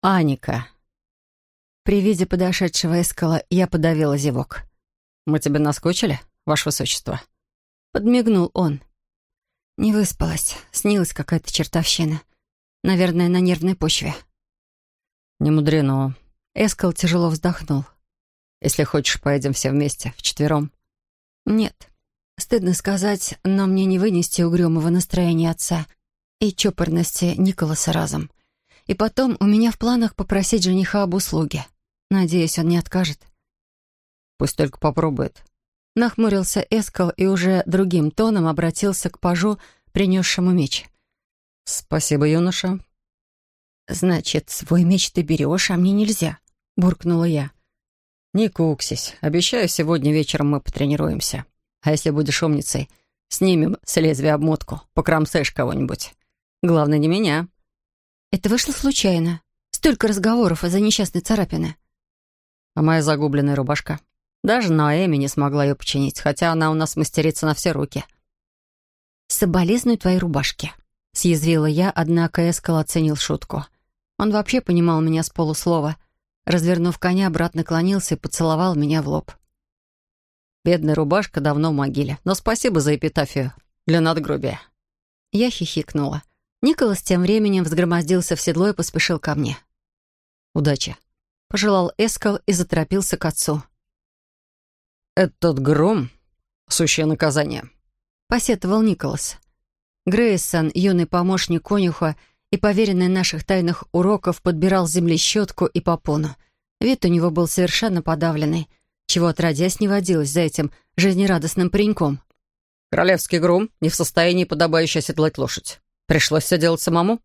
Аника. При виде подошедшего Эскала я подавила зевок. «Мы тебе наскучили, ваше высочество?» Подмигнул он. Не выспалась. Снилась какая-то чертовщина. Наверное, на нервной почве. «Не мудрено». Эскал тяжело вздохнул. «Если хочешь, поедем все вместе, вчетвером». «Нет. Стыдно сказать, но мне не вынести угрюмого настроения отца и чопорности Николаса разом. И потом у меня в планах попросить жениха об услуге. Надеюсь, он не откажет. Пусть только попробует. Нахмурился Эскал и уже другим тоном обратился к пажу, принесшему меч. «Спасибо, юноша». «Значит, свой меч ты берешь, а мне нельзя», — буркнула я. «Не куксись. Обещаю, сегодня вечером мы потренируемся. А если будешь умницей, снимем с лезвия обмотку, покромсаешь кого-нибудь. Главное, не меня». «Это вышло случайно. Столько разговоров из-за несчастной царапины». «А моя загубленная рубашка?» Даже Наэми не смогла ее починить, хотя она у нас мастерица на все руки. «Соболезную твоей рубашке», — съязвила я, однако Эскал оценил шутку. Он вообще понимал меня с полуслова. Развернув коня, брат наклонился и поцеловал меня в лоб. «Бедная рубашка давно в могиле, но спасибо за эпитафию для надгробия». Я хихикнула. Николас тем временем взгромоздился в седло и поспешил ко мне. «Удачи», — пожелал Эскал и заторопился к отцу. «Этот гром — сущее наказание», — посетовал Николас. Грейсон, юный помощник конюха и поверенный наших тайных уроков, подбирал с земли щетку и попону. Вид у него был совершенно подавленный, чего отродясь не водилось за этим жизнерадостным пареньком. «Королевский грум не в состоянии подобающе оседлать лошадь. Пришлось все делать самому?»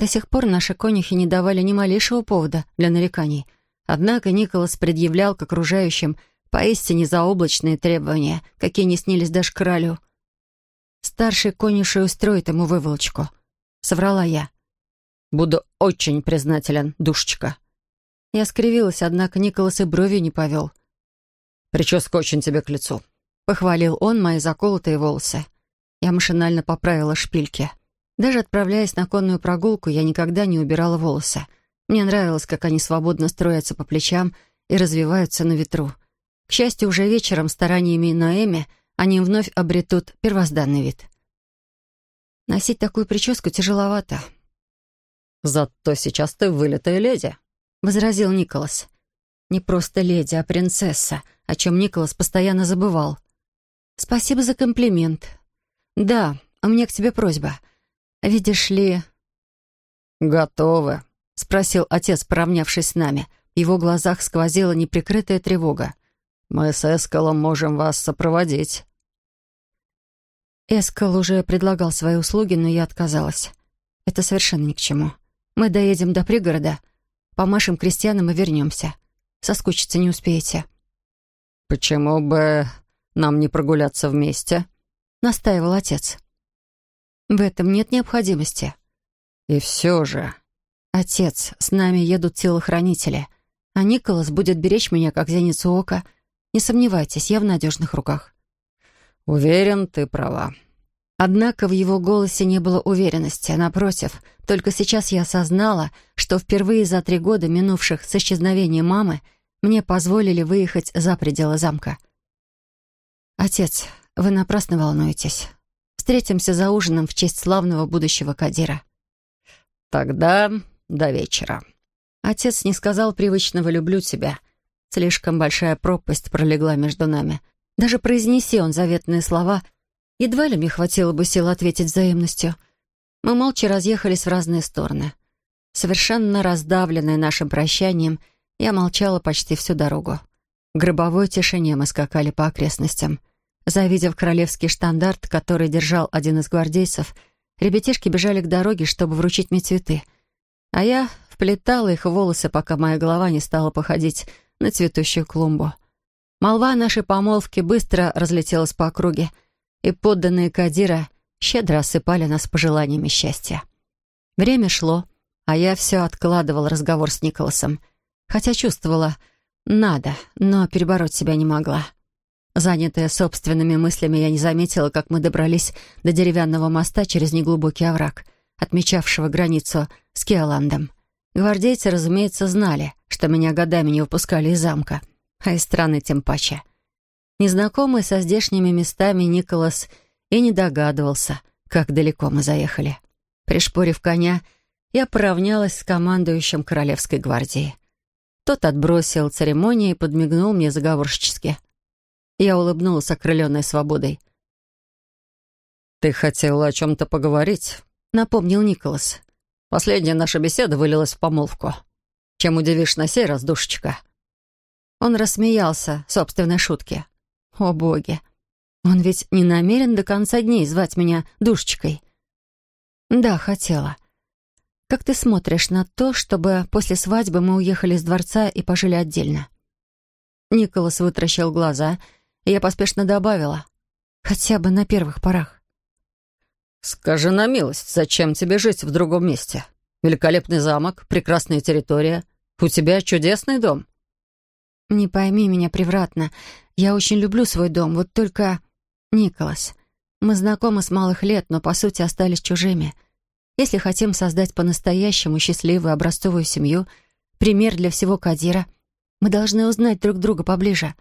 До сих пор наши конюхи не давали ни малейшего повода для нареканий. Однако Николас предъявлял к окружающим — Поистине заоблачные требования, какие не снились даже королю. Старший конюшей устроит ему выволочку. Соврала я. «Буду очень признателен, душечка». Я скривилась, однако Николас и брови не повел. «Прическа очень тебе к лицу», — похвалил он мои заколотые волосы. Я машинально поправила шпильки. Даже отправляясь на конную прогулку, я никогда не убирала волосы. Мне нравилось, как они свободно строятся по плечам и развиваются на ветру. К счастью, уже вечером стараниями Ноэми они вновь обретут первозданный вид. Носить такую прическу тяжеловато. «Зато сейчас ты вылитая леди», — возразил Николас. «Не просто леди, а принцесса, о чем Николас постоянно забывал. Спасибо за комплимент. Да, у меня к тебе просьба. Видишь ли...» «Готовы», — спросил отец, поравнявшись с нами. В его глазах сквозила неприкрытая тревога. Мы с Эскалом можем вас сопроводить». Эскал уже предлагал свои услуги, но я отказалась. Это совершенно ни к чему. Мы доедем до пригорода, помашем крестьянам и вернемся. Соскучиться не успеете. «Почему бы нам не прогуляться вместе?» — настаивал отец. «В этом нет необходимости». «И все же...» «Отец, с нами едут телохранители, а Николас будет беречь меня, как зеницу ока», не сомневайтесь, я в надежных руках». «Уверен, ты права». Однако в его голосе не было уверенности. Напротив, только сейчас я осознала, что впервые за три года, минувших с исчезновения мамы, мне позволили выехать за пределы замка. «Отец, вы напрасно волнуетесь. Встретимся за ужином в честь славного будущего Кадира». «Тогда до вечера». Отец не сказал привычного «люблю тебя», Слишком большая пропасть пролегла между нами. Даже произнеси он заветные слова, едва ли мне хватило бы сил ответить взаимностью. Мы молча разъехались в разные стороны. Совершенно раздавленная нашим прощанием, я молчала почти всю дорогу. В гробовой тишине мы скакали по окрестностям. Завидев королевский штандарт, который держал один из гвардейцев, ребятишки бежали к дороге, чтобы вручить мне цветы. А я вплетала их в волосы, пока моя голова не стала походить на цветущую клумбу. Молва нашей помолвки быстро разлетелась по округе, и подданные Кадира щедро осыпали нас пожеланиями счастья. Время шло, а я все откладывал разговор с Николасом, хотя чувствовала «надо», но перебороть себя не могла. Занятая собственными мыслями, я не заметила, как мы добрались до деревянного моста через неглубокий овраг, отмечавшего границу с Киоландом. Гвардейцы, разумеется, знали, что меня годами не выпускали из замка, а из страны тем паче. Незнакомый со здешними местами Николас и не догадывался, как далеко мы заехали. Пришпорив коня, я поравнялась с командующим Королевской гвардии. Тот отбросил церемонии и подмигнул мне заговорщически. Я улыбнулась, окрыленной свободой. «Ты хотела о чем-то поговорить?» — напомнил Николас. «Последняя наша беседа вылилась в помолвку. Чем удивишь на сей раз, душечка?» Он рассмеялся собственной шутке. «О, боги! Он ведь не намерен до конца дней звать меня душечкой?» «Да, хотела. Как ты смотришь на то, чтобы после свадьбы мы уехали из дворца и пожили отдельно?» Николас вытращил глаза, и я поспешно добавила. «Хотя бы на первых порах». «Скажи на милость, зачем тебе жить в другом месте? Великолепный замок, прекрасная территория. У тебя чудесный дом». «Не пойми меня превратно. Я очень люблю свой дом, вот только... Николас, мы знакомы с малых лет, но, по сути, остались чужими». Если хотим создать по-настоящему счастливую образцовую семью, пример для всего Кадира, мы должны узнать друг друга поближе.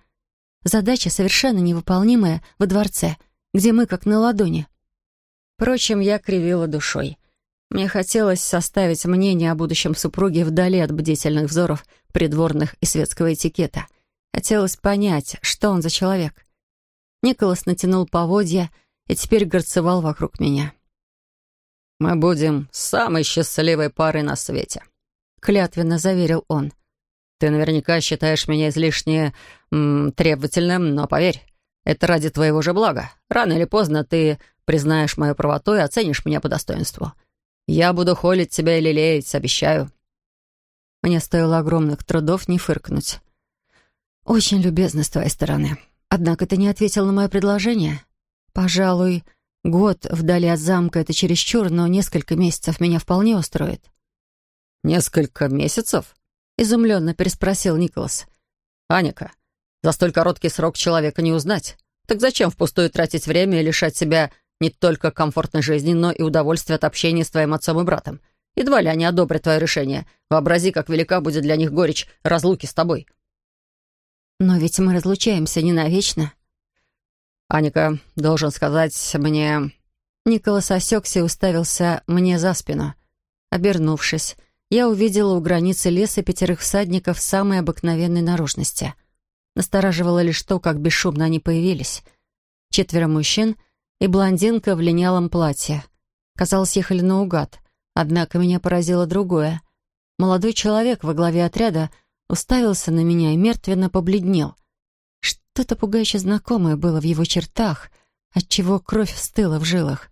Задача совершенно невыполнимая во дворце, где мы как на ладони. Впрочем, я кривила душой. Мне хотелось составить мнение о будущем супруге вдали от бдительных взоров придворных и светского этикета. Хотелось понять, что он за человек. Николас натянул поводья и теперь горцевал вокруг меня. «Мы будем самой счастливой парой на свете», — клятвенно заверил он. «Ты наверняка считаешь меня излишне требовательным, но поверь, это ради твоего же блага. Рано или поздно ты признаешь мою правоту и оценишь меня по достоинству. Я буду холить тебя и лелеять, обещаю». Мне стоило огромных трудов не фыркнуть. «Очень любезно с твоей стороны. Однако ты не ответил на мое предложение. Пожалуй, Год вдали от замка — это чересчур, но несколько месяцев меня вполне устроит». «Несколько месяцев?» — изумленно переспросил Николас. «Аника, за столь короткий срок человека не узнать. Так зачем впустую тратить время и лишать себя не только комфортной жизни, но и удовольствия от общения с твоим отцом и братом? Едва ли они одобрят твое решение. Вообрази, как велика будет для них горечь разлуки с тобой». «Но ведь мы разлучаемся не навечно», «Аника, должен сказать мне...» Николас осекся и уставился мне за спину. Обернувшись, я увидела у границы леса пятерых всадников самой обыкновенной наружности. Настораживало лишь то, как бесшумно они появились. Четверо мужчин и блондинка в линялом платье. Казалось, ехали наугад. Однако меня поразило другое. Молодой человек во главе отряда уставился на меня и мертвенно побледнел — что-то пугающе знакомое было в его чертах, отчего кровь стыла в жилах.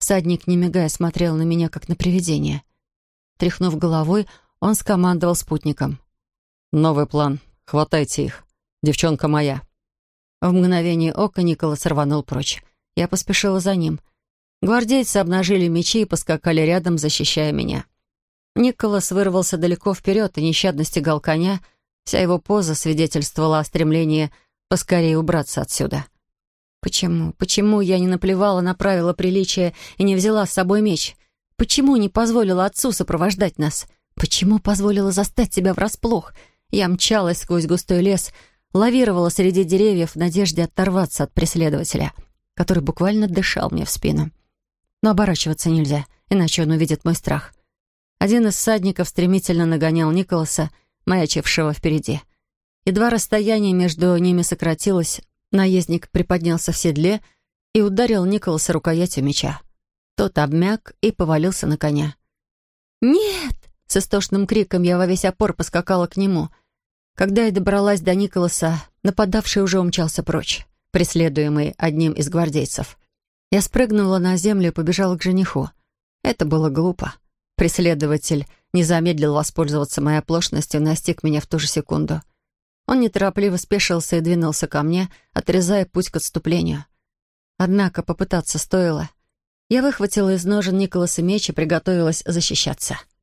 Садник, не мигая, смотрел на меня, как на привидение. Тряхнув головой, он скомандовал спутником. «Новый план. Хватайте их. Девчонка моя». В мгновение ока Николас рванул прочь. Я поспешила за ним. Гвардейцы обнажили мечи и поскакали рядом, защищая меня. Николас вырвался далеко вперед и нещадно стегал коня. Вся его поза свидетельствовала о стремлении поскорее убраться отсюда. Почему, почему я не наплевала на правила приличия и не взяла с собой меч? Почему не позволила отцу сопровождать нас? Почему позволила застать себя врасплох? Я мчалась сквозь густой лес, лавировала среди деревьев в надежде оторваться от преследователя, который буквально дышал мне в спину. Но оборачиваться нельзя, иначе он увидит мой страх. Один из всадников стремительно нагонял Николаса, маячившего впереди. Едва расстояние между ними сократилось, наездник приподнялся в седле и ударил Николаса рукоятью меча. Тот обмяк и повалился на коня. «Нет!» — с истошным криком я во весь опор поскакала к нему. Когда я добралась до Николаса, нападавший уже умчался прочь, преследуемый одним из гвардейцев. Я спрыгнула на землю и побежала к жениху. Это было глупо. Преследователь не замедлил воспользоваться моей оплошностью и настиг меня в ту же секунду — он неторопливо спешился и двинулся ко мне, отрезая путь к отступлению. Однако попытаться стоило. Я выхватила из ножен Николаса меч и приготовилась защищаться. —